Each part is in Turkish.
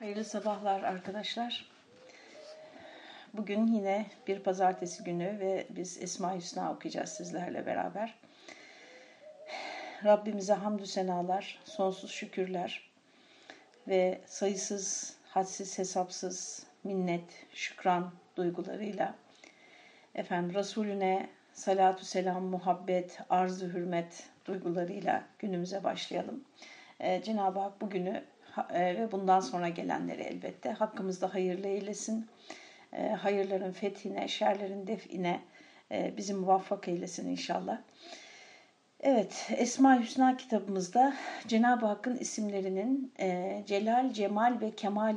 Hayırlı sabahlar arkadaşlar. Bugün yine bir pazartesi günü ve biz Esma Hüsna okuyacağız sizlerle beraber. Rabbimize hamdü senalar, sonsuz şükürler ve sayısız, hadsiz, hesapsız minnet, şükran duygularıyla efendim Resulüne salatu selam, muhabbet, arzu hürmet duygularıyla günümüze başlayalım. Ee, Cenab-ı Hak bugünü ve bundan sonra gelenleri elbette hakkımızda hayırlı eylesin. E, hayırların fethine, şerlerin define e, bizi muvaffak eylesin inşallah. Evet, Esma Hüsna kitabımızda Cenab-ı Hakk'ın isimlerinin celal, cemal ve kemal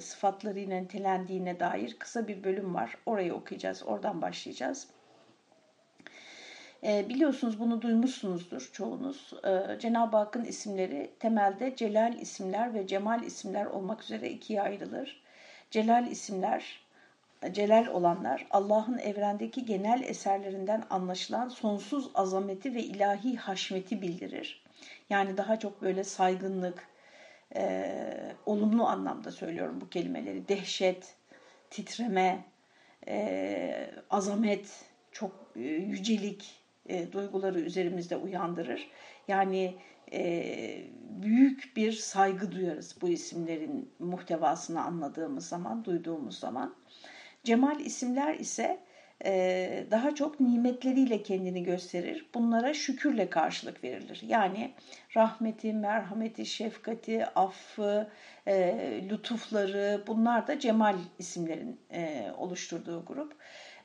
sıfatlarıyla nitelendiğine dair kısa bir bölüm var. Orayı okuyacağız, oradan başlayacağız. E, biliyorsunuz bunu duymuşsunuzdur çoğunuz. E, Cenab-ı Hakk'ın isimleri temelde celal isimler ve cemal isimler olmak üzere ikiye ayrılır. Celal isimler, celal olanlar Allah'ın evrendeki genel eserlerinden anlaşılan sonsuz azameti ve ilahi haşmeti bildirir. Yani daha çok böyle saygınlık, e, olumlu anlamda söylüyorum bu kelimeleri. Dehşet, titreme, e, azamet, çok e, yücelik, e, duyguları üzerimizde uyandırır. Yani e, büyük bir saygı duyarız bu isimlerin muhtevasını anladığımız zaman, duyduğumuz zaman. Cemal isimler ise e, daha çok nimetleriyle kendini gösterir. Bunlara şükürle karşılık verilir. Yani rahmeti, merhameti, şefkati, affı, e, lütufları bunlar da cemal isimlerin e, oluşturduğu grup.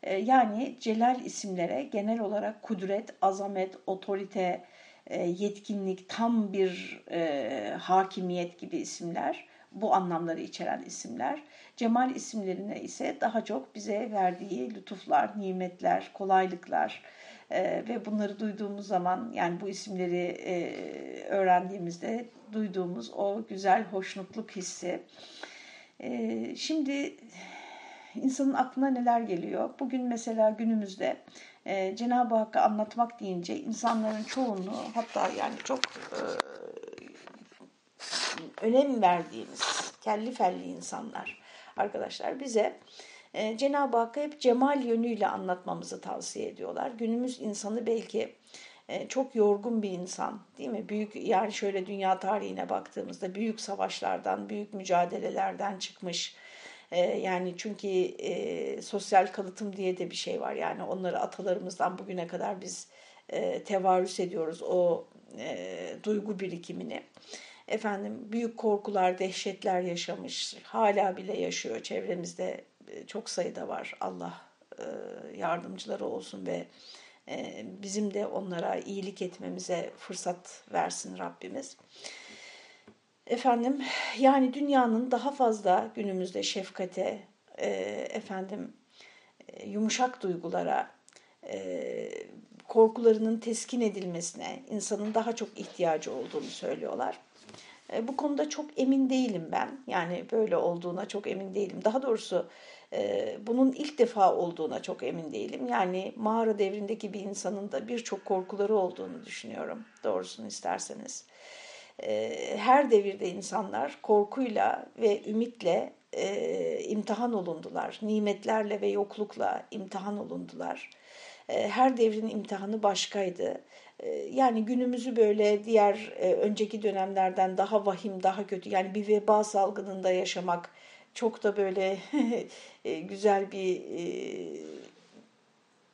Ee, yani celal isimlere genel olarak kudret, azamet, otorite, e, yetkinlik, tam bir e, hakimiyet gibi isimler, bu anlamları içeren isimler. Cemal isimlerine ise daha çok bize verdiği lütuflar, nimetler, kolaylıklar e, ve bunları duyduğumuz zaman yani bu isimleri öğrendiğimizde duyduğumuz o güzel hoşnutluk hissi. Şimdi insanın aklına neler geliyor? Bugün mesela günümüzde e, Cenab-ı Hakk'ı anlatmak deyince insanların çoğunluğu hatta yani çok e, önem verdiğimiz kelli felli insanlar arkadaşlar bize e, Cenab-ı Hakk'ı hep cemal yönüyle anlatmamızı tavsiye ediyorlar. Günümüz insanı belki e, çok yorgun bir insan değil mi? Büyük yani şöyle dünya tarihine baktığımızda büyük savaşlardan, büyük mücadelelerden çıkmış ee, yani çünkü e, sosyal kalıtım diye de bir şey var. Yani onları atalarımızdan bugüne kadar biz e, tevarüs ediyoruz o e, duygu birikimini. Efendim büyük korkular, dehşetler yaşamış, hala bile yaşıyor. Çevremizde e, çok sayıda var. Allah e, yardımcıları olsun ve e, bizim de onlara iyilik etmemize fırsat versin Rabbimiz. Efendim yani dünyanın daha fazla günümüzde şefkate, e, efendim e, yumuşak duygulara, e, korkularının teskin edilmesine insanın daha çok ihtiyacı olduğunu söylüyorlar. E, bu konuda çok emin değilim ben. Yani böyle olduğuna çok emin değilim. Daha doğrusu e, bunun ilk defa olduğuna çok emin değilim. Yani mağara devrindeki bir insanın da birçok korkuları olduğunu düşünüyorum. Doğrusunu isterseniz. Her devirde insanlar korkuyla ve ümitle e, imtihan olundular. Nimetlerle ve yoklukla imtihan olundular. E, her devrin imtihanı başkaydı. E, yani günümüzü böyle diğer e, önceki dönemlerden daha vahim, daha kötü yani bir veba salgınında yaşamak çok da böyle e, güzel bir e,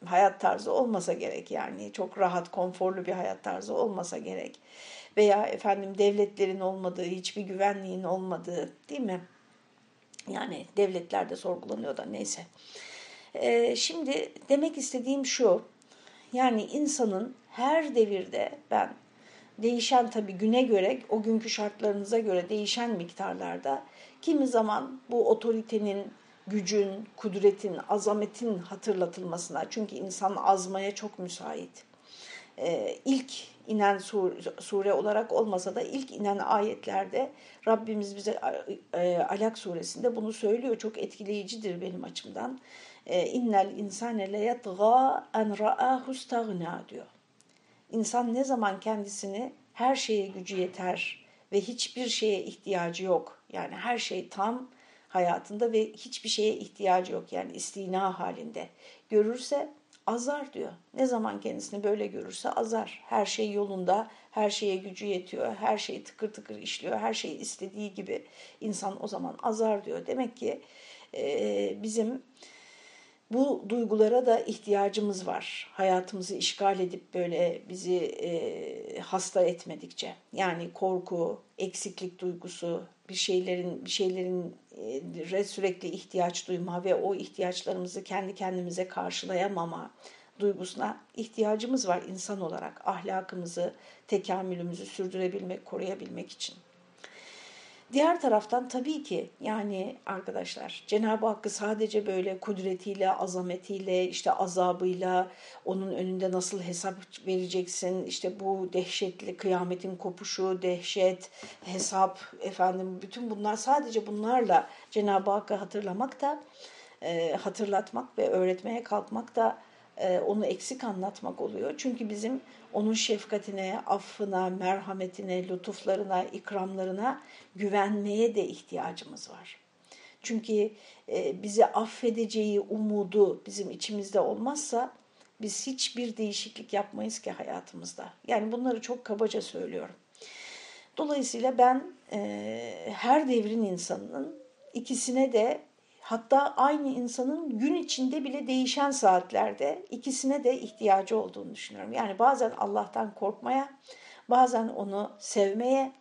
hayat tarzı olmasa gerek yani çok rahat, konforlu bir hayat tarzı olmasa gerek veya efendim devletlerin olmadığı, hiçbir güvenliğin olmadığı değil mi? Yani devletler de sorgulanıyor da neyse. Ee, şimdi demek istediğim şu, yani insanın her devirde ben değişen tabii güne göre, o günkü şartlarınıza göre değişen miktarlarda kimi zaman bu otoritenin, gücün, kudretin, azametin hatırlatılmasına çünkü insan azmaya çok müsait. Ee, ilk inen sure olarak olmasa da ilk inen ayetlerde Rabbimiz bize e, Alak suresinde bunu söylüyor. Çok etkileyicidir benim açımdan. E, innel insane le yatgâ en ra'âhu stagna diyor. İnsan ne zaman kendisini her şeye gücü yeter ve hiçbir şeye ihtiyacı yok Yani her şey tam hayatında ve hiçbir şeye ihtiyacı yok. Yani istina halinde. Görürse azar diyor. Ne zaman kendisini böyle görürse azar. Her şey yolunda, her şeye gücü yetiyor, her şey tıkır tıkır işliyor, her şey istediği gibi insan o zaman azar diyor. Demek ki e, bizim bu duygulara da ihtiyacımız var. Hayatımızı işgal edip böyle bizi e, hasta etmedikçe. Yani korku, eksiklik duygusu, bir şeylerin bir şeylerin e, sürekli ihtiyaç duyma ve o ihtiyaçlarımızı kendi kendimize karşılayamama duygusuna ihtiyacımız var insan olarak. Ahlakımızı, tekamülümüzü sürdürebilmek, koruyabilmek için. Diğer taraftan tabii ki yani arkadaşlar Cenab-ı Hakk'ı sadece böyle kudretiyle, azametiyle, işte azabıyla onun önünde nasıl hesap vereceksin, işte bu dehşetli kıyametin kopuşu, dehşet, hesap, efendim bütün bunlar sadece bunlarla Cenab-ı Hakk'ı hatırlamak da, e, hatırlatmak ve öğretmeye kalkmak da onu eksik anlatmak oluyor. Çünkü bizim onun şefkatine, affına, merhametine, lütuflarına, ikramlarına güvenmeye de ihtiyacımız var. Çünkü e, bizi affedeceği umudu bizim içimizde olmazsa biz hiçbir değişiklik yapmayız ki hayatımızda. Yani bunları çok kabaca söylüyorum. Dolayısıyla ben e, her devrin insanının ikisine de hatta aynı insanın gün içinde bile değişen saatlerde ikisine de ihtiyacı olduğunu düşünüyorum. Yani bazen Allah'tan korkmaya, bazen onu sevmeye,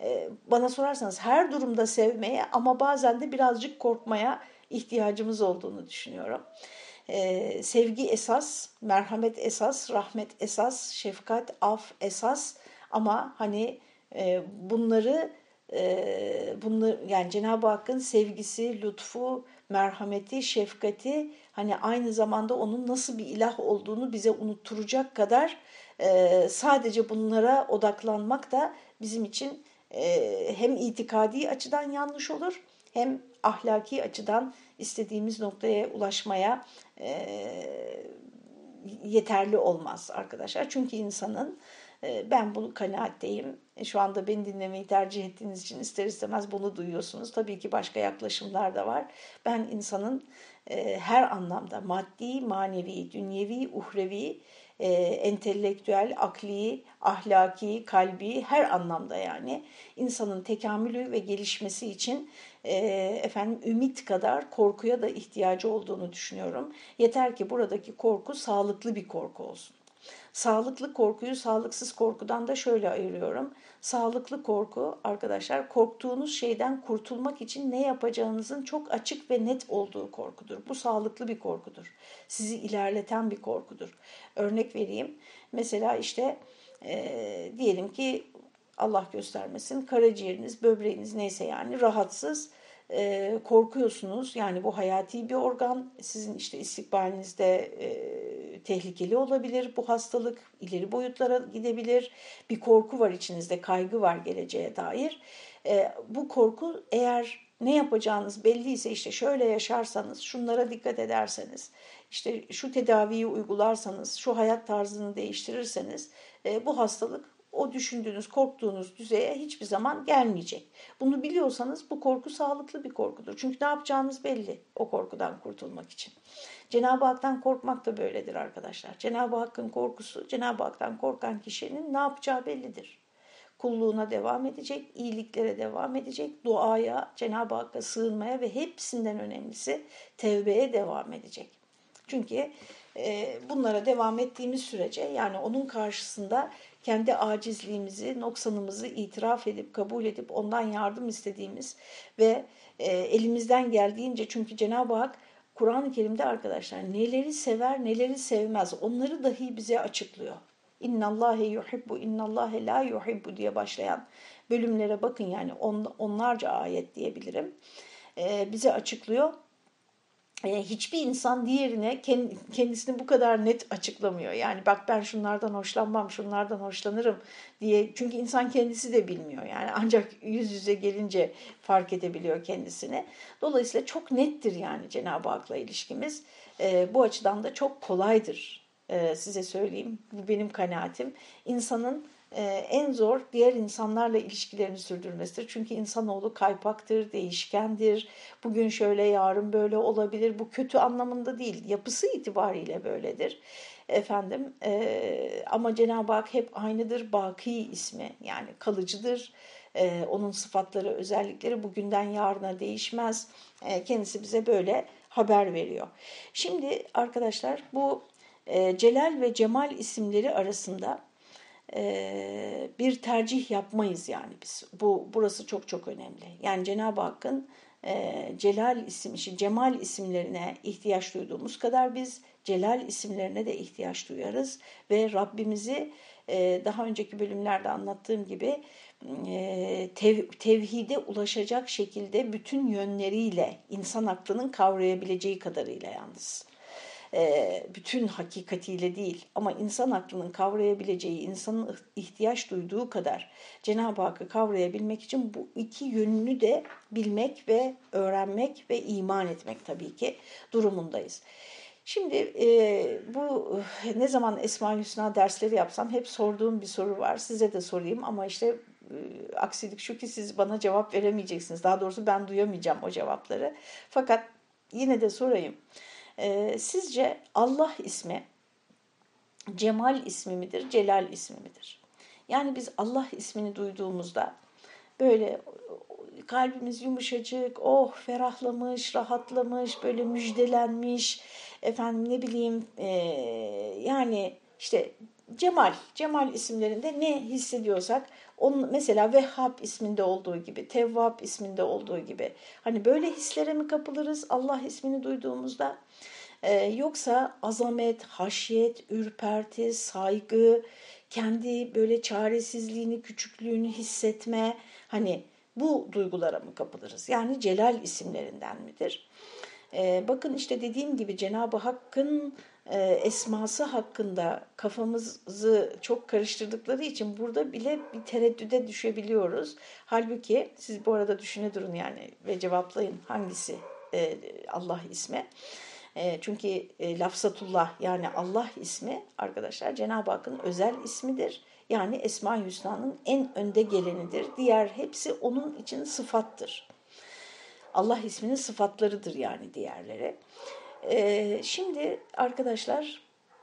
e, bana sorarsanız her durumda sevmeye ama bazen de birazcık korkmaya ihtiyacımız olduğunu düşünüyorum. Ee, sevgi esas, merhamet esas, rahmet esas, şefkat, af esas ama hani e, bunları e, bunları yani Cenab-ı Hakk'ın sevgisi, lütfu, merhameti, şefkati hani aynı zamanda onun nasıl bir ilah olduğunu bize unutturacak kadar e, sadece bunlara odaklanmak da bizim için e, hem itikadi açıdan yanlış olur hem ahlaki açıdan istediğimiz noktaya ulaşmaya e, yeterli olmaz arkadaşlar. Çünkü insanın ben bu kanaatteyim. E, şu anda beni dinlemeyi tercih ettiğiniz için ister istemez bunu duyuyorsunuz. Tabii ki başka yaklaşımlar da var. Ben insanın e, her anlamda maddi, manevi, dünyevi, uhrevi, entelektüel, akli, ahlaki, kalbi her anlamda yani insanın tekamülü ve gelişmesi için efendim ümit kadar korkuya da ihtiyacı olduğunu düşünüyorum. Yeter ki buradaki korku sağlıklı bir korku olsun. Sağlıklı korkuyu sağlıksız korkudan da şöyle ayırıyorum. Sağlıklı korku arkadaşlar korktuğunuz şeyden kurtulmak için ne yapacağınızın çok açık ve net olduğu korkudur. Bu sağlıklı bir korkudur. Sizi ilerleten bir korkudur. Örnek vereyim. Mesela işte e, diyelim ki Allah göstermesin karaciğeriniz, böbreğiniz neyse yani rahatsız e, korkuyorsunuz. Yani bu hayati bir organ. Sizin işte istikbalinizde e, tehlikeli olabilir bu hastalık. ileri boyutlara gidebilir. Bir korku var içinizde, kaygı var geleceğe dair. E, bu korku eğer ne yapacağınız belliyse işte şöyle yaşarsanız, şunlara dikkat ederseniz, işte şu tedaviyi uygularsanız, şu hayat tarzını değiştirirseniz e, bu hastalık o düşündüğünüz, korktuğunuz düzeye hiçbir zaman gelmeyecek. Bunu biliyorsanız bu korku sağlıklı bir korkudur. Çünkü ne yapacağınız belli o korkudan kurtulmak için. Cenab-ı Hak'tan korkmak da böyledir arkadaşlar. Cenab-ı Hakk'ın korkusu, Cenab-ı Hak'tan korkan kişinin ne yapacağı bellidir. Kulluğuna devam edecek, iyiliklere devam edecek, duaya, Cenab-ı Hakk'a sığınmaya ve hepsinden önemlisi tevbeye devam edecek. Çünkü e, bunlara devam ettiğimiz sürece yani onun karşısında kendi acizliğimizi, noksanımızı itiraf edip, kabul edip ondan yardım istediğimiz ve e, elimizden geldiğince çünkü Cenab-ı Hak Kur'an-ı Kerim'de arkadaşlar neleri sever, neleri sevmez onları dahi bize açıklıyor. İnnallâhe yuhibbu, innallâhe la yuhibbu diye başlayan bölümlere bakın yani on, onlarca ayet diyebilirim. Ee, bize açıklıyor e, hiçbir insan diğerine kendisini bu kadar net açıklamıyor. Yani bak ben şunlardan hoşlanmam, şunlardan hoşlanırım diye. Çünkü insan kendisi de bilmiyor. Yani ancak yüz yüze gelince fark edebiliyor kendisini. Dolayısıyla çok nettir yani Cenab-ı Hak'la ilişkimiz. E, bu açıdan da çok kolaydır e, size söyleyeyim. Bu benim kanaatim. İnsanın e, en zor diğer insanlarla ilişkilerini sürdürmesidir. Çünkü insanoğlu kaypaktır, değişkendir. Bugün şöyle, yarın böyle olabilir. Bu kötü anlamında değil, yapısı itibariyle böyledir. Efendim e, ama Cenab-ı Hak hep aynıdır. Baki ismi yani kalıcıdır. E, onun sıfatları, özellikleri bugünden yarına değişmez. E, kendisi bize böyle haber veriyor. Şimdi arkadaşlar bu e, Celal ve Cemal isimleri arasında bir tercih yapmayız yani biz. Bu burası çok çok önemli. Yani Cenab-ı Hakk'ın Celal isim, Cemal isimlerine ihtiyaç duyduğumuz kadar biz Celal isimlerine de ihtiyaç duyarız ve Rabbimizi daha önceki bölümlerde anlattığım gibi tev, tevhide ulaşacak şekilde bütün yönleriyle insan aklının kavrayabileceği kadarıyla yalnız bütün hakikatiyle değil ama insan aklının kavrayabileceği, insanın ihtiyaç duyduğu kadar Cenab-ı Hakk'ı kavrayabilmek için bu iki yönünü de bilmek ve öğrenmek ve iman etmek tabii ki durumundayız. Şimdi e, bu ne zaman Esma-ül Hüsna dersleri yapsam hep sorduğum bir soru var. Size de sorayım ama işte e, aksilik şu ki siz bana cevap veremeyeceksiniz. Daha doğrusu ben duyamayacağım o cevapları. Fakat yine de sorayım. E, sizce Allah ismi Cemal ismi midir, Celal ismi midir? Yani biz Allah ismini duyduğumuzda böyle kalbimiz yumuşacık, oh ferahlamış, rahatlamış, böyle müjdelenmiş, efendim ne bileyim e, yani işte Cemal, Cemal isimlerinde ne hissediyorsak onun mesela Vehhab isminde olduğu gibi, Tevvab isminde olduğu gibi hani böyle hislere mi kapılırız Allah ismini duyduğumuzda? Ee, yoksa azamet, haşyet, ürperti, saygı, kendi böyle çaresizliğini, küçüklüğünü hissetme hani bu duygulara mı kapılırız? Yani Celal isimlerinden midir? Ee, bakın işte dediğim gibi Cenab-ı Hakk'ın e, esması hakkında kafamızı çok karıştırdıkları için burada bile bir tereddüde düşebiliyoruz. Halbuki siz bu arada düşüne durun yani ve cevaplayın hangisi e, Allah ismi. E, çünkü e, lafzatullah yani Allah ismi arkadaşlar Cenab-ı Hakk'ın özel ismidir. Yani Esma-i Hüsna'nın en önde gelenidir. Diğer hepsi onun için sıfattır. Allah isminin sıfatlarıdır yani diğerleri. Ee, şimdi arkadaşlar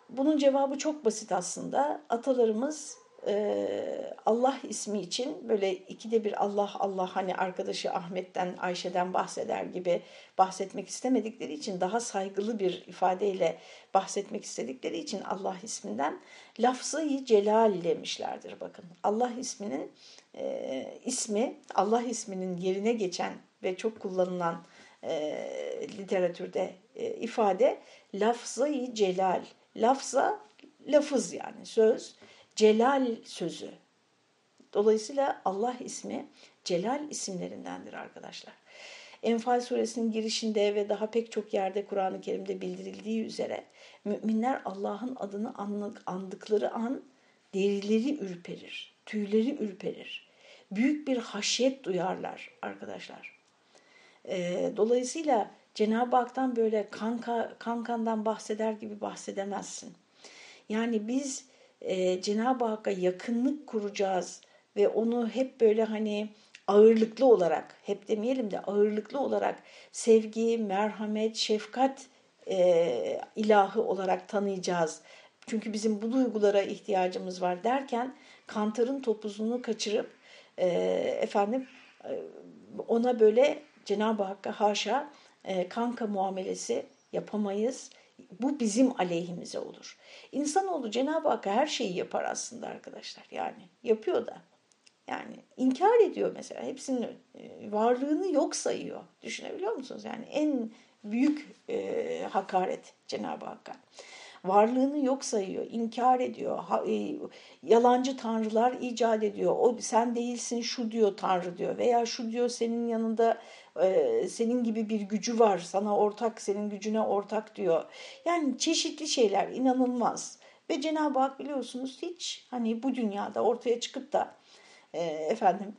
bunun cevabı çok basit aslında. Atalarımız e, Allah ismi için böyle ikide bir Allah Allah hani arkadaşı Ahmet'ten Ayşe'den bahseder gibi bahsetmek istemedikleri için daha saygılı bir ifadeyle bahsetmek istedikleri için Allah isminden lafzayı celal demişlerdir bakın. Allah isminin e, ismi Allah isminin yerine geçen ve çok kullanılan e, literatürde e, ifade lafzayı celal. Lafza lafız yani söz. Celal sözü. Dolayısıyla Allah ismi Celal isimlerindendir arkadaşlar. Enfal suresinin girişinde ve daha pek çok yerde Kur'an-ı Kerim'de bildirildiği üzere müminler Allah'ın adını andıkları an derileri ürperir, tüyleri ürperir. Büyük bir haşyet duyarlar arkadaşlar. E, dolayısıyla Cenab-ı Hak'tan böyle kanka, kankandan bahseder gibi bahsedemezsin. Yani biz e, Cenab-ı Hakk'a yakınlık kuracağız ve onu hep böyle hani ağırlıklı olarak, hep demeyelim de ağırlıklı olarak sevgi, merhamet, şefkat e, ilahı olarak tanıyacağız. Çünkü bizim bu duygulara ihtiyacımız var derken kantarın topuzunu kaçırıp e, efendim e, ona böyle Cenab-ı Hakk'a haşa e, kanka muamelesi yapamayız. Bu bizim aleyhimize olur. İnsanoğlu Cenab-ı Hakk'a her şeyi yapar aslında arkadaşlar. Yani yapıyor da. Yani inkar ediyor mesela. Hepsinin e, varlığını yok sayıyor. Düşünebiliyor musunuz? Yani en büyük e, hakaret Cenab-ı Hakk'a varlığını yok sayıyor, inkar ediyor, e, yalancı tanrılar icat ediyor. O sen değilsin şu diyor tanrı diyor veya şu diyor senin yanında e, senin gibi bir gücü var, sana ortak, senin gücüne ortak diyor. Yani çeşitli şeyler inanılmaz. Ve Cenab-ı Hak biliyorsunuz hiç hani bu dünyada ortaya çıkıp da e, efendim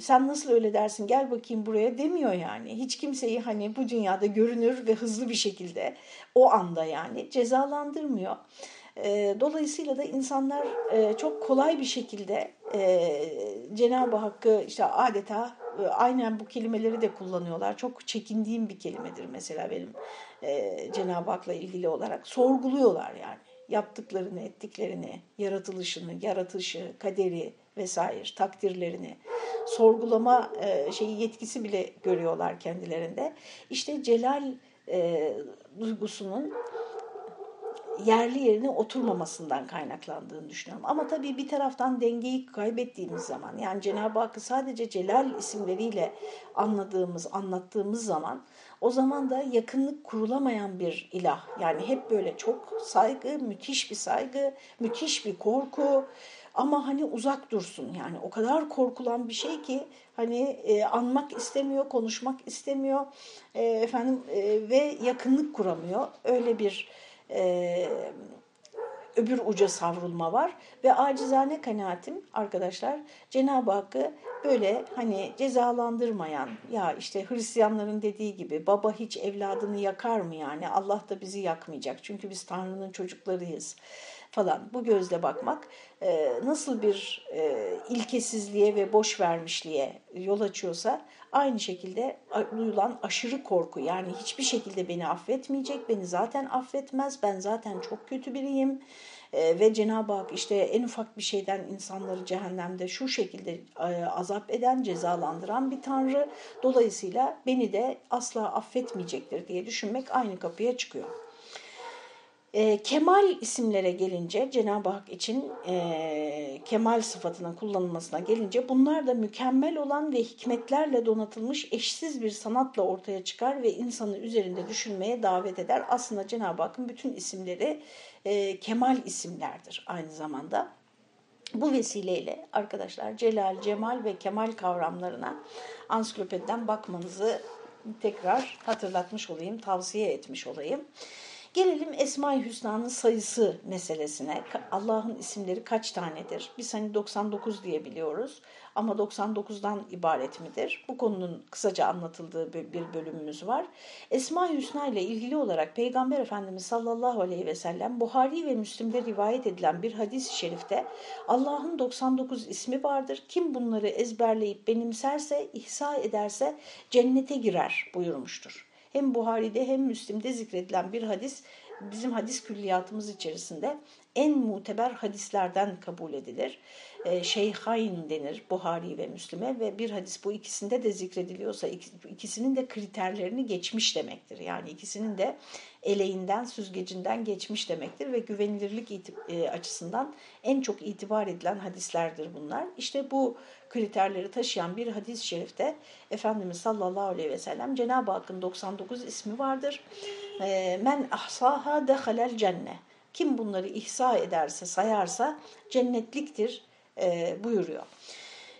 sen nasıl öyle dersin gel bakayım buraya demiyor yani. Hiç kimseyi hani bu dünyada görünür ve hızlı bir şekilde o anda yani cezalandırmıyor. Dolayısıyla da insanlar çok kolay bir şekilde Cenab-ı Hakk'ı işte adeta aynen bu kelimeleri de kullanıyorlar. Çok çekindiğim bir kelimedir mesela benim Cenab-ı Hak'la ilgili olarak. Sorguluyorlar yani yaptıklarını, ettiklerini, yaratılışını, yaratışı, kaderi vesaire, takdirlerini sorgulama e, şeyi yetkisi bile görüyorlar kendilerinde. İşte celal e, duygusunun yerli yerine oturmamasından kaynaklandığını düşünüyorum. Ama tabii bir taraftan dengeyi kaybettiğimiz zaman yani Cenab-ı Hakk'ı sadece Celal isimleriyle anladığımız, anlattığımız zaman o zaman da yakınlık kurulamayan bir ilah. Yani hep böyle çok saygı, müthiş bir saygı, müthiş bir korku ama hani uzak dursun yani o kadar korkulan bir şey ki hani e, anmak istemiyor, konuşmak istemiyor e, efendim e, ve yakınlık kuramıyor. Öyle bir e, öbür uca savrulma var ve acizane kanaatim arkadaşlar Cenab-ı Hakk'ı böyle hani cezalandırmayan ya işte Hristiyanların dediği gibi baba hiç evladını yakar mı yani? Allah da bizi yakmayacak çünkü biz Tanrı'nın çocuklarıyız falan. Bu gözle bakmak e, nasıl bir e, ilkesizliğe ve boş vermişliğe yol açıyorsa aynı şekilde duyulan aşırı korku yani hiçbir şekilde beni affetmeyecek, beni zaten affetmez, ben zaten çok kötü biriyim e, ve Cenab-ı Hak işte en ufak bir şeyden insanları cehennemde şu şekilde e, azap eden, cezalandıran bir Tanrı. Dolayısıyla beni de asla affetmeyecektir diye düşünmek aynı kapıya çıkıyor. E, kemal isimlere gelince Cenab-ı Hak için e, kemal sıfatının kullanılmasına gelince bunlar da mükemmel olan ve hikmetlerle donatılmış eşsiz bir sanatla ortaya çıkar ve insanı üzerinde düşünmeye davet eder. Aslında Cenab-ı Hakk'ın bütün isimleri e, kemal isimlerdir aynı zamanda. Bu vesileyle arkadaşlar celal, cemal ve kemal kavramlarına ansiklopediden bakmanızı tekrar hatırlatmış olayım, tavsiye etmiş olayım. Gelelim Esma-i Hüsna'nın sayısı meselesine. Allah'ın isimleri kaç tanedir? Biz hani 99 diye biliyoruz ama 99'dan ibaret midir? Bu konunun kısaca anlatıldığı bir bölümümüz var. Esma-i Hüsna ile ilgili olarak Peygamber Efendimiz sallallahu aleyhi ve sellem Buhari ve Müslim'de rivayet edilen bir hadis-i şerifte Allah'ın 99 ismi vardır. Kim bunları ezberleyip benimserse, ihsa ederse cennete girer buyurmuştur hem Buhari'de hem Müslim'de zikredilen bir hadis bizim hadis külliyatımız içerisinde en muteber hadislerden kabul edilir. E, Şeyhayn denir Buhari ve Müslim'e ve bir hadis bu ikisinde de zikrediliyorsa ikisinin de kriterlerini geçmiş demektir. Yani ikisinin de eleğinden, süzgecinden geçmiş demektir ve güvenilirlik e, açısından en çok itibar edilen hadislerdir bunlar. İşte bu kriterleri taşıyan bir hadis-i şerifte Efendimiz sallallahu aleyhi ve sellem Cenab-ı Hakk'ın 99 ismi vardır. E, Men ahsaha dehalel cenne. Kim bunları ihsa ederse, sayarsa cennetliktir e, buyuruyor.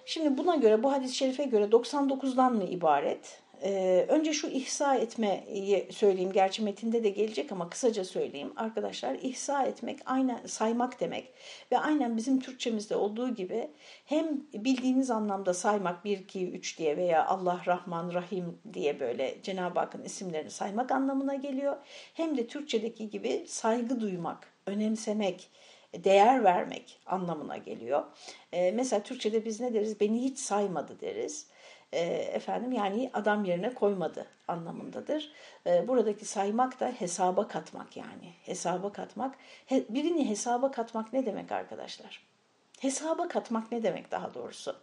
Şimdi buna göre, bu hadis-i şerife göre 99'dan mı ibaret? Ee, önce şu ihsa etmeyi söyleyeyim. Gerçi metinde de gelecek ama kısaca söyleyeyim. Arkadaşlar ihsa etmek aynen saymak demek. Ve aynen bizim Türkçemizde olduğu gibi hem bildiğiniz anlamda saymak 1, 2, 3 diye veya Allah, Rahman, Rahim diye böyle Cenab-ı Hakk'ın isimlerini saymak anlamına geliyor. Hem de Türkçedeki gibi saygı duymak, önemsemek, değer vermek anlamına geliyor. Ee, mesela Türkçe'de biz ne deriz? Beni hiç saymadı deriz e, efendim yani adam yerine koymadı anlamındadır. E, buradaki saymak da hesaba katmak yani. Hesaba katmak. Birini hesaba katmak ne demek arkadaşlar? Hesaba katmak ne demek daha doğrusu?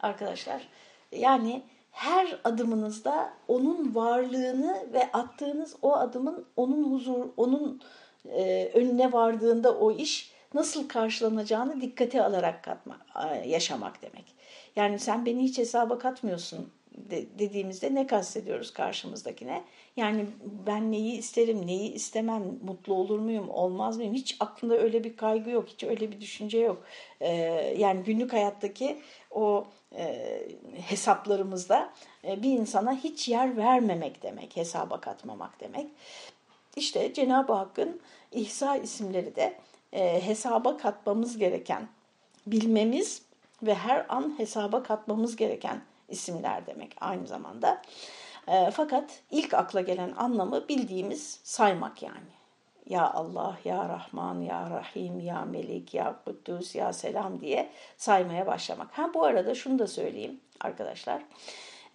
Arkadaşlar yani her adımınızda onun varlığını ve attığınız o adımın onun huzur, onun e, önüne vardığında o iş nasıl karşılanacağını dikkate alarak katma, yaşamak demek. Yani sen beni hiç hesaba katmıyorsun dediğimizde ne kastediyoruz karşımızdakine? Yani ben neyi isterim, neyi istemem, mutlu olur muyum, olmaz mıyım? Hiç aklında öyle bir kaygı yok, hiç öyle bir düşünce yok. Ee, yani günlük hayattaki o e, hesaplarımızda e, bir insana hiç yer vermemek demek, hesaba katmamak demek. İşte Cenab-ı Hakk'ın İhsa isimleri de e, hesaba katmamız gereken, bilmemiz ve her an hesaba katmamız gereken isimler demek aynı zamanda. E, fakat ilk akla gelen anlamı bildiğimiz saymak yani. Ya Allah, Ya Rahman, Ya Rahim, Ya Melik, Ya Kuddus, Ya Selam diye saymaya başlamak. Ha bu arada şunu da söyleyeyim arkadaşlar.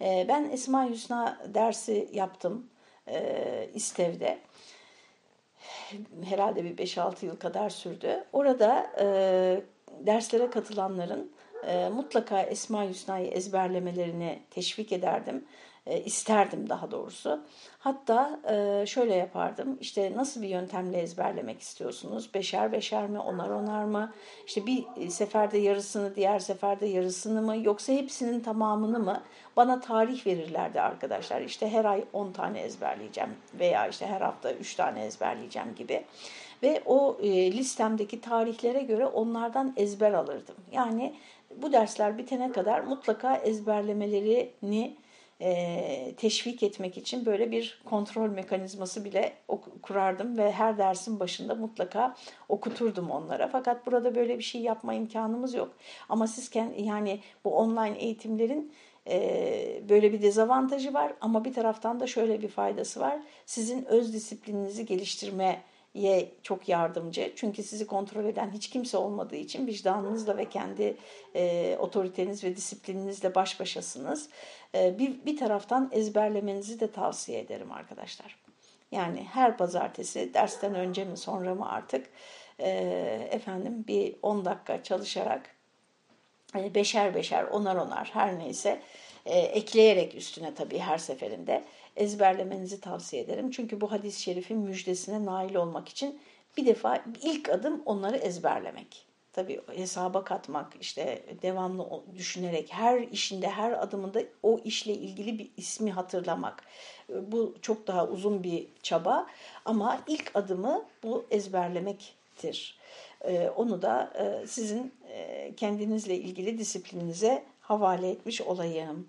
Ee, ben Esma Hüsna dersi yaptım e, İstev'de. Herhalde bir 5-6 yıl kadar sürdü. Orada e, derslere katılanların e, mutlaka Esma Hüsna'yı ezberlemelerini teşvik ederdim e, isterdim daha doğrusu. Hatta e, şöyle yapardım. İşte nasıl bir yöntemle ezberlemek istiyorsunuz? Beşer beşer mi, onar onar mı? İşte bir seferde yarısını, diğer seferde yarısını mı? Yoksa hepsinin tamamını mı? Bana tarih verirlerdi arkadaşlar. İşte her ay 10 tane ezberleyeceğim veya işte her hafta 3 tane ezberleyeceğim gibi. Ve o e, listemdeki tarihlere göre onlardan ezber alırdım. Yani bu dersler bitene kadar mutlaka ezberlemelerini e, teşvik etmek için böyle bir kontrol mekanizması bile kurardım ve her dersin başında mutlaka okuturdum onlara. Fakat burada böyle bir şey yapma imkanımız yok. Ama siz yani bu online eğitimlerin böyle bir dezavantajı var ama bir taraftan da şöyle bir faydası var. Sizin öz disiplininizi geliştirme ye çok yardımcı. Çünkü sizi kontrol eden hiç kimse olmadığı için vicdanınızla ve kendi e, otoriteniz ve disiplininizle baş başasınız. E, bir, bir taraftan ezberlemenizi de tavsiye ederim arkadaşlar. Yani her pazartesi dersten önce mi sonra mı artık e, efendim bir 10 dakika çalışarak e, beşer beşer onar onar her neyse e, ekleyerek üstüne tabii her seferinde ezberlemenizi tavsiye ederim. Çünkü bu hadis-i şerifin müjdesine nail olmak için bir defa ilk adım onları ezberlemek. Tabii hesaba katmak, işte devamlı düşünerek her işinde, her adımında o işle ilgili bir ismi hatırlamak. Bu çok daha uzun bir çaba ama ilk adımı bu ezberlemektir. Ee, onu da e, sizin e, kendinizle ilgili disiplininize havale etmiş olayım.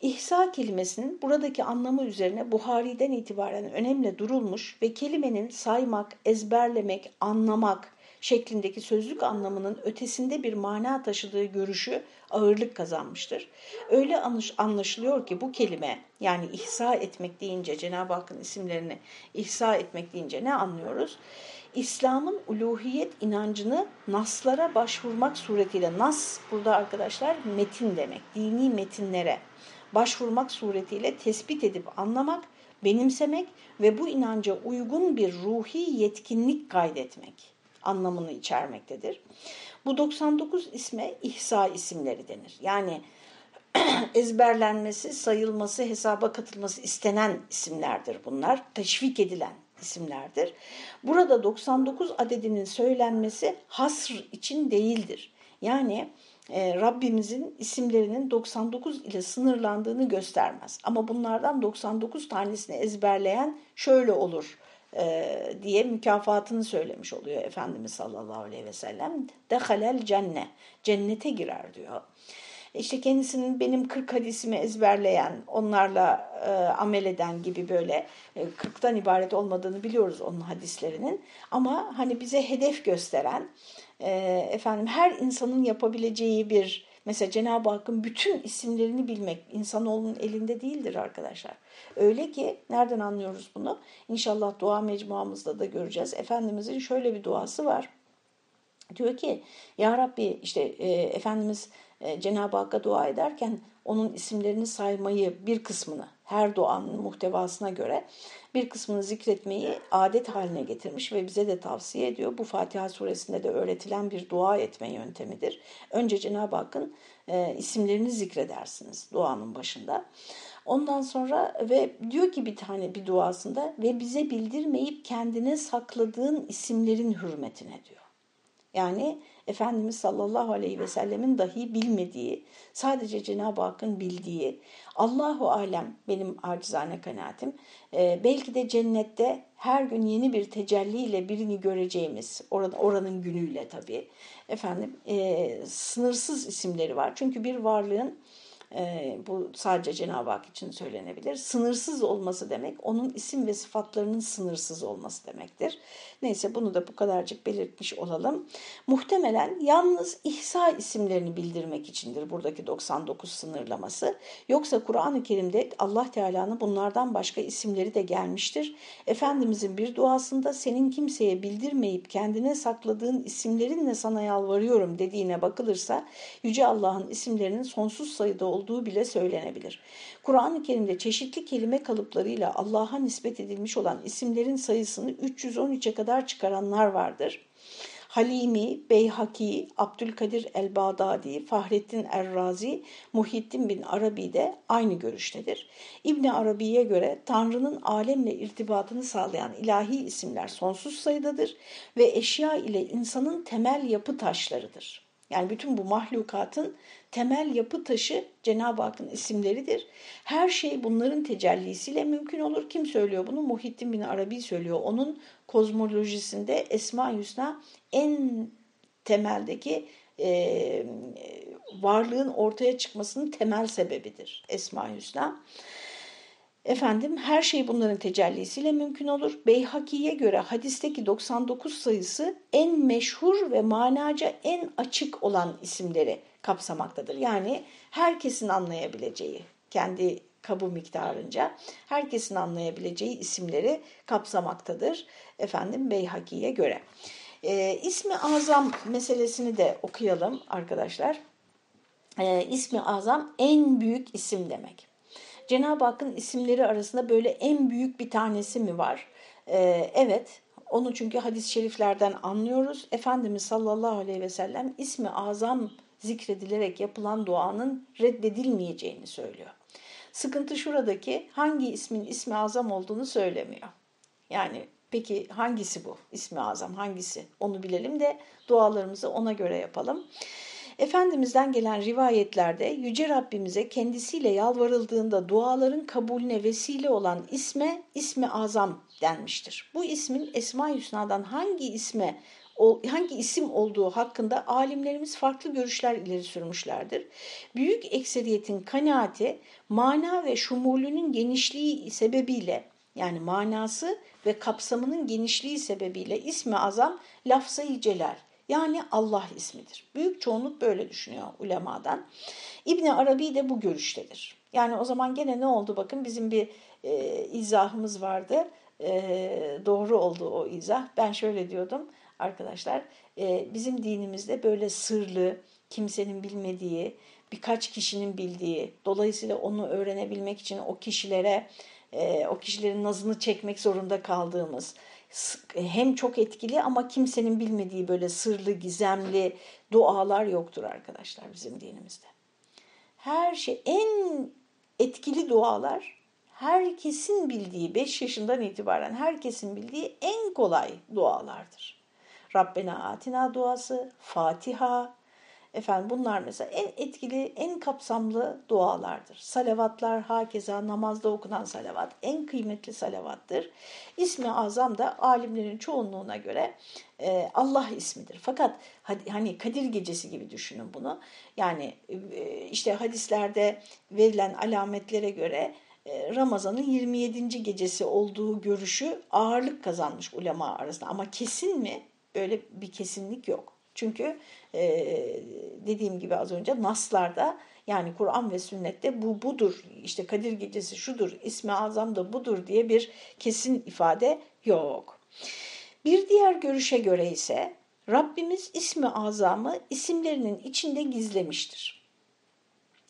İhsa kelimesinin buradaki anlamı üzerine Buhari'den itibaren önemli durulmuş ve kelimenin saymak, ezberlemek, anlamak şeklindeki sözlük anlamının ötesinde bir mana taşıdığı görüşü ağırlık kazanmıştır. Öyle anlaşılıyor ki bu kelime yani ihsa etmek deyince Cenab-ı Hakk'ın isimlerini ihsa etmek deyince ne anlıyoruz? İslam'ın uluhiyet inancını naslara başvurmak suretiyle, nas burada arkadaşlar metin demek, dini metinlere başvurmak suretiyle tespit edip anlamak, benimsemek ve bu inanca uygun bir ruhi yetkinlik kaydetmek anlamını içermektedir. Bu 99 isme ihsa isimleri denir. Yani ezberlenmesi, sayılması, hesaba katılması istenen isimlerdir bunlar. Teşvik edilen isimlerdir. Burada 99 adedinin söylenmesi hasr için değildir. Yani Rabbimizin isimlerinin 99 ile sınırlandığını göstermez. Ama bunlardan 99 tanesini ezberleyen şöyle olur e, diye mükafatını söylemiş oluyor Efendimiz sallallahu aleyhi ve sellem. Dehalel cenne, cennete girer diyor. İşte kendisinin benim 40 hadisimi ezberleyen, onlarla e, amel eden gibi böyle e, 40'tan ibaret olmadığını biliyoruz onun hadislerinin. Ama hani bize hedef gösteren, e, efendim her insanın yapabileceği bir mesela Cenab-ı Hakk'ın bütün isimlerini bilmek insanoğlunun elinde değildir arkadaşlar. Öyle ki nereden anlıyoruz bunu? İnşallah dua mecmuamızda da göreceğiz. Efendimizin şöyle bir duası var. Diyor ki Ya Rabbi işte e, Efendimiz e, Cenab-ı Hakk'a dua ederken onun isimlerini saymayı bir kısmını her duanın muhtevasına göre bir kısmını zikretmeyi adet haline getirmiş ve bize de tavsiye ediyor. Bu Fatiha suresinde de öğretilen bir dua etme yöntemidir. Önce Cenab-ı Hakk'ın e, isimlerini zikredersiniz duanın başında. Ondan sonra ve diyor ki bir tane bir duasında ve bize bildirmeyip kendine sakladığın isimlerin hürmetine diyor. Yani Efendimiz sallallahu aleyhi ve sellemin dahi bilmediği, sadece Cenab-ı Hakk'ın bildiği, Allahu alem benim acizane kanaatim, e, belki de cennette her gün yeni bir tecelliyle birini göreceğimiz, oranın günüyle tabii, efendim e, sınırsız isimleri var. Çünkü bir varlığın e, bu sadece Cenab-ı Hak için söylenebilir. Sınırsız olması demek onun isim ve sıfatlarının sınırsız olması demektir. Neyse bunu da bu kadarcık belirtmiş olalım. Muhtemelen yalnız İhsa isimlerini bildirmek içindir buradaki 99 sınırlaması. Yoksa Kur'an-ı Kerim'de Allah Teala'nın bunlardan başka isimleri de gelmiştir. Efendimizin bir duasında senin kimseye bildirmeyip kendine sakladığın isimlerinle sana yalvarıyorum dediğine bakılırsa Yüce Allah'ın isimlerinin sonsuz sayıda olduğu bile söylenebilir. Kur'an-ı Kerim'de çeşitli kelime kalıplarıyla Allah'a nispet edilmiş olan isimlerin sayısını 313'e kadar çıkaranlar vardır. Halimi, Beyhaki, Abdülkadir el-Bağdadi, Fahrettin Errazi, Muhittin bin Arabi de aynı görüştedir. İbn Arabi'ye göre Tanrı'nın alemle irtibatını sağlayan ilahi isimler sonsuz sayıdadır ve eşya ile insanın temel yapı taşlarıdır. Yani bütün bu mahlukatın temel yapı taşı Cenab-ı Hakk'ın isimleridir. Her şey bunların tecellisiyle mümkün olur. Kim söylüyor bunu? Muhittin bin Arabi söylüyor. Onun kozmolojisinde Esma Hüsna en temeldeki e, varlığın ortaya çıkmasının temel sebebidir Esma Hüsna. Efendim her şey bunların tecellisiyle mümkün olur. Beyhaki'ye göre hadisteki 99 sayısı en meşhur ve manaca en açık olan isimleri kapsamaktadır. Yani herkesin anlayabileceği, kendi kabu miktarınca herkesin anlayabileceği isimleri kapsamaktadır. Efendim Beyhaki'ye göre. E, ismi azam meselesini de okuyalım arkadaşlar. E, ismi azam en büyük isim demek. Cenab-ı Hakk'ın isimleri arasında böyle en büyük bir tanesi mi var? Ee, evet, onu çünkü hadis-i şeriflerden anlıyoruz. Efendimiz sallallahu aleyhi ve sellem ismi azam zikredilerek yapılan duanın reddedilmeyeceğini söylüyor. Sıkıntı şuradaki hangi ismin ismi azam olduğunu söylemiyor. Yani peki hangisi bu ismi azam hangisi onu bilelim de dualarımızı ona göre yapalım. Efendimiz'den gelen rivayetlerde Yüce Rabbimize kendisiyle yalvarıldığında duaların kabulüne vesile olan isme ismi azam denmiştir. Bu ismin Esma-i Hüsna'dan hangi isme hangi isim olduğu hakkında alimlerimiz farklı görüşler ileri sürmüşlerdir. Büyük ekseriyetin kanaati mana ve şumulünün genişliği sebebiyle yani manası ve kapsamının genişliği sebebiyle ismi azam lafzayı celal yani Allah ismidir. Büyük çoğunluk böyle düşünüyor ulemadan. İbni Arabi de bu görüştedir. Yani o zaman gene ne oldu bakın bizim bir e, izahımız vardı. E, doğru oldu o izah. Ben şöyle diyordum arkadaşlar. E, bizim dinimizde böyle sırlı, kimsenin bilmediği, birkaç kişinin bildiği, dolayısıyla onu öğrenebilmek için o kişilere, e, o kişilerin nazını çekmek zorunda kaldığımız, hem çok etkili ama kimsenin bilmediği böyle sırlı, gizemli dualar yoktur arkadaşlar bizim dinimizde. Her şey en etkili dualar herkesin bildiği 5 yaşından itibaren herkesin bildiği en kolay dualardır. Rabbena atina duası, Fatiha, Efendim bunlar mesela en etkili, en kapsamlı dualardır. Salavatlar hakeza namazda okunan salavat en kıymetli salavattır. İsmi azam da alimlerin çoğunluğuna göre e, Allah ismidir. Fakat hani Kadir gecesi gibi düşünün bunu. Yani e, işte hadislerde verilen alametlere göre e, Ramazan'ın 27. gecesi olduğu görüşü ağırlık kazanmış ulema arasında. Ama kesin mi? Böyle bir kesinlik yok. Çünkü e, dediğim gibi az önce naslarda yani Kur'an ve sünnette bu budur, işte Kadir Gecesi şudur, ismi azam da budur diye bir kesin ifade yok. Bir diğer görüşe göre ise Rabbimiz ismi azamı isimlerinin içinde gizlemiştir.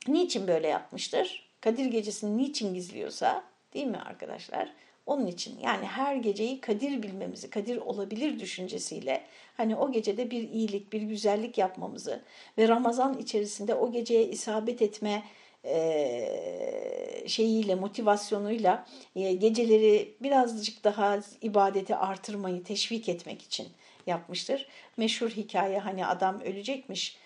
Niçin böyle yapmıştır? Kadir Gecesi'ni niçin gizliyorsa değil mi arkadaşlar? Onun için yani her geceyi kadir bilmemizi, kadir olabilir düşüncesiyle hani o gecede bir iyilik, bir güzellik yapmamızı ve Ramazan içerisinde o geceye isabet etme şeyiyle, motivasyonuyla geceleri birazcık daha ibadeti artırmayı teşvik etmek için yapmıştır. Meşhur hikaye hani adam ölecekmiş,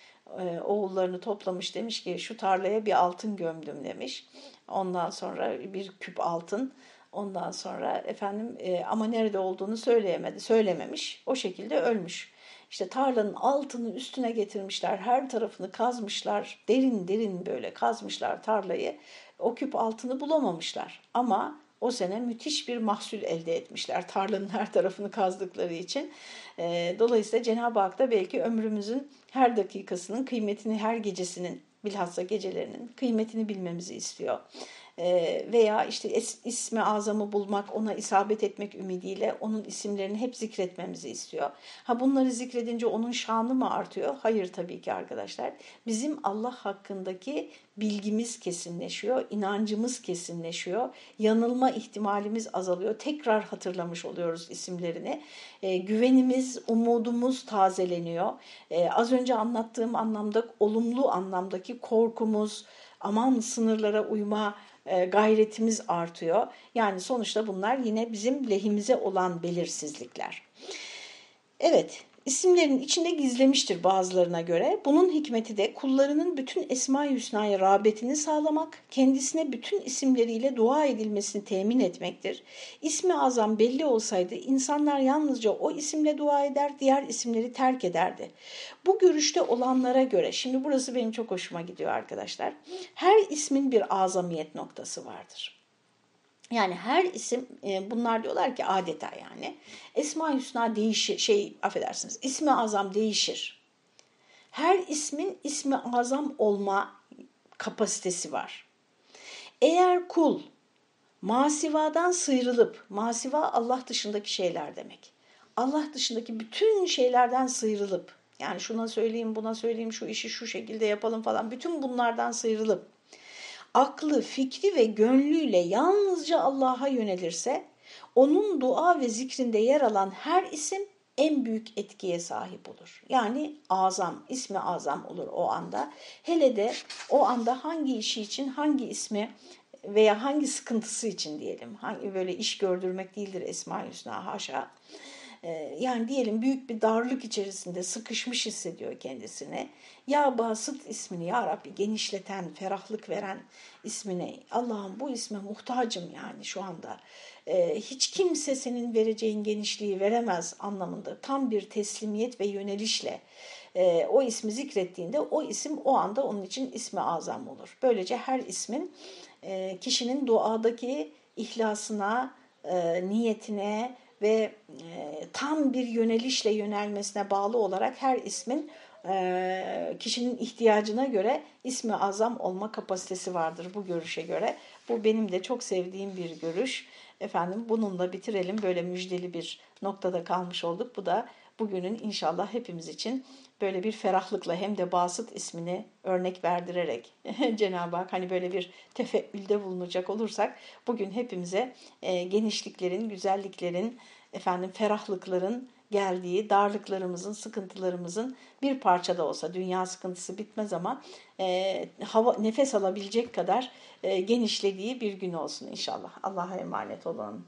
oğullarını toplamış demiş ki şu tarlaya bir altın gömdüm demiş. Ondan sonra bir küp altın Ondan sonra efendim e, ama nerede olduğunu söyleyemedi, söylememiş. O şekilde ölmüş. İşte tarlanın altını üstüne getirmişler, her tarafını kazmışlar, derin derin böyle kazmışlar tarlayı. O küp altını bulamamışlar ama o sene müthiş bir mahsul elde etmişler tarlanın her tarafını kazdıkları için. E, dolayısıyla Cenab-ı Hak da belki ömrümüzün her dakikasının kıymetini, her gecesinin bilhassa gecelerinin kıymetini bilmemizi istiyor. Ee, veya işte ismi azamı bulmak, ona isabet etmek ümidiyle onun isimlerini hep zikretmemizi istiyor. Ha bunları zikredince onun şanı mı artıyor? Hayır tabii ki arkadaşlar. Bizim Allah hakkındaki bilgimiz kesinleşiyor, inancımız kesinleşiyor, yanılma ihtimalimiz azalıyor. Tekrar hatırlamış oluyoruz isimlerini. E, güvenimiz, umudumuz tazeleniyor. E, az önce anlattığım anlamda, olumlu anlamdaki korkumuz, aman sınırlara uyma gayretimiz artıyor. Yani sonuçta bunlar yine bizim lehimize olan belirsizlikler. Evet, isimlerin içinde gizlemiştir bazılarına göre. Bunun hikmeti de kullarının bütün Esma-i Hüsna'ya rağbetini sağlamak, kendisine bütün isimleriyle dua edilmesini temin etmektir. İsmi azam belli olsaydı insanlar yalnızca o isimle dua eder, diğer isimleri terk ederdi. Bu görüşte olanlara göre, şimdi burası benim çok hoşuma gidiyor arkadaşlar, her ismin bir azamiyet noktası vardır. Yani her isim e, bunlar diyorlar ki adeta yani Esma Hüsna değişir şey affedersiniz ismi azam değişir. Her ismin ismi azam olma kapasitesi var. Eğer kul masivadan sıyrılıp masiva Allah dışındaki şeyler demek. Allah dışındaki bütün şeylerden sıyrılıp yani şuna söyleyeyim buna söyleyeyim şu işi şu şekilde yapalım falan bütün bunlardan sıyrılıp aklı, fikri ve gönlüyle yalnızca Allah'a yönelirse, onun dua ve zikrinde yer alan her isim en büyük etkiye sahip olur. Yani azam, ismi azam olur o anda. Hele de o anda hangi işi için hangi ismi veya hangi sıkıntısı için diyelim. Hangi böyle iş gördürmek değildir Esma-i Hüsna haşa. Ee, yani diyelim büyük bir darlık içerisinde sıkışmış hissediyor kendisini. Ya Basıt ismini ya Rabbi genişleten, ferahlık veren ismine Allah'ım bu isme muhtacım yani şu anda. Ee, hiç kimse senin vereceğin genişliği veremez anlamında tam bir teslimiyet ve yönelişle e, o ismi zikrettiğinde o isim o anda onun için ismi azam olur. Böylece her ismin e, kişinin duadaki ihlasına, e, niyetine, ve e, tam bir yönelişle yönelmesine bağlı olarak her ismin e, kişinin ihtiyacına göre ismi azam olma kapasitesi vardır bu görüşe göre. Bu benim de çok sevdiğim bir görüş. Efendim bununla bitirelim. Böyle müjdeli bir noktada kalmış olduk. Bu da bugünün inşallah hepimiz için böyle bir ferahlıkla hem de Basıt ismini örnek verdirerek Cenab-ı Hak hani böyle bir tefeülde bulunacak olursak bugün hepimize e, genişliklerin, güzelliklerin, efendim ferahlıkların geldiği, darlıklarımızın, sıkıntılarımızın bir parça da olsa dünya sıkıntısı bitmez ama e, hava nefes alabilecek kadar e, genişlediği bir gün olsun inşallah. Allah'a emanet olun.